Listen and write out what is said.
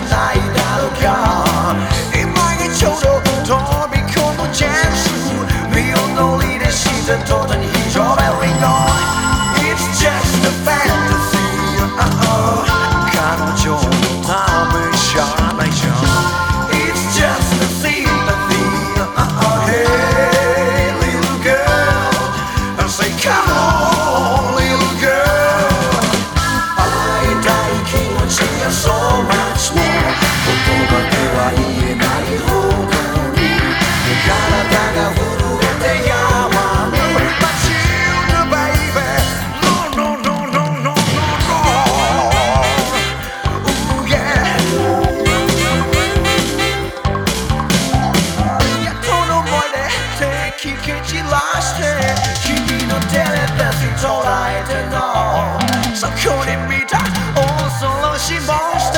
your. 捉えての。そこで見た恐ろしいモンスター。